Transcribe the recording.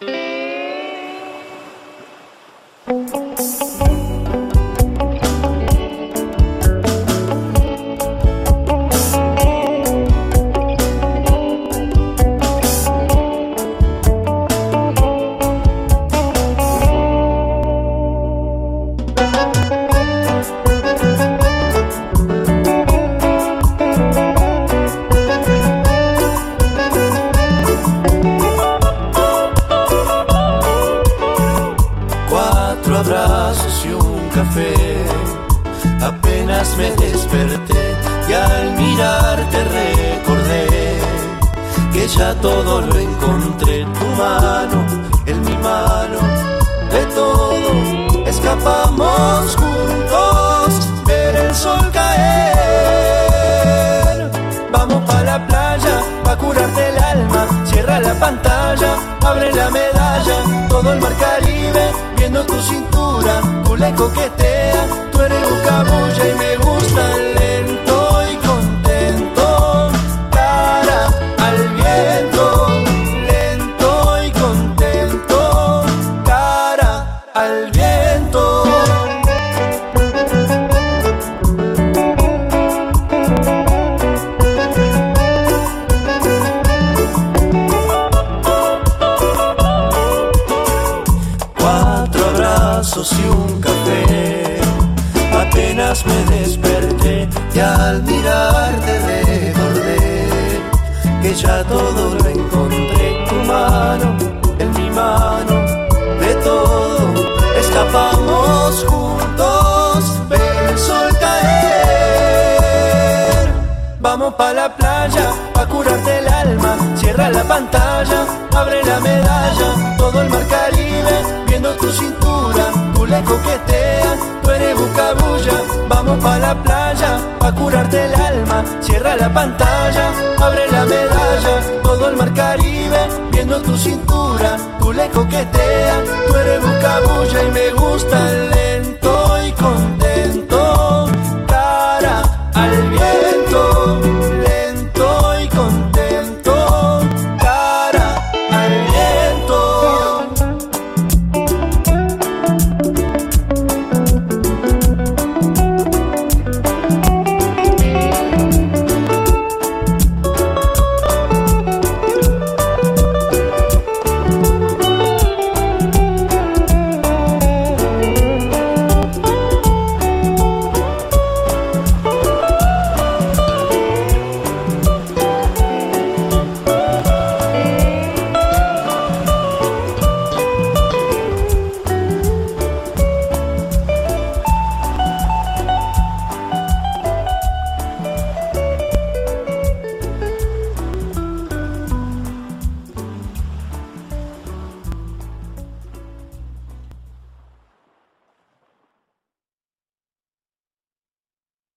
えー cuatro abrazos y un café. Apenas me desperté y al mirarte recordé que ya todo lo encontré. Tu mano en mi mano, de todo escapamos juntos, ver el sol caer. Vamos para la playa, pa' curarte el alma. Cierra la pantalla, abre la medalla, todo el mar Caribe moviendo tu cintura, tú le coqueteas y un café. Apenas me desperté y al mirarte recordé que ya todo lo encontré. Tu mano en mi mano, de todo escapamos juntos. Ver el sol caer. Vamos pa' la playa, pa' curarte el alma. Cierra la pantalla, abre la medalla, todo el mar Caribe moviendo tu cintura, tú le coqueteas, tú eres bucabulla. Vamos pa' la playa, pa' curarte el alma. Cierra la pantalla, abre la medalla, todo el mar Caribe, viendo tu cintura, tú le coqueteas, tú eres bucabulla y me gusta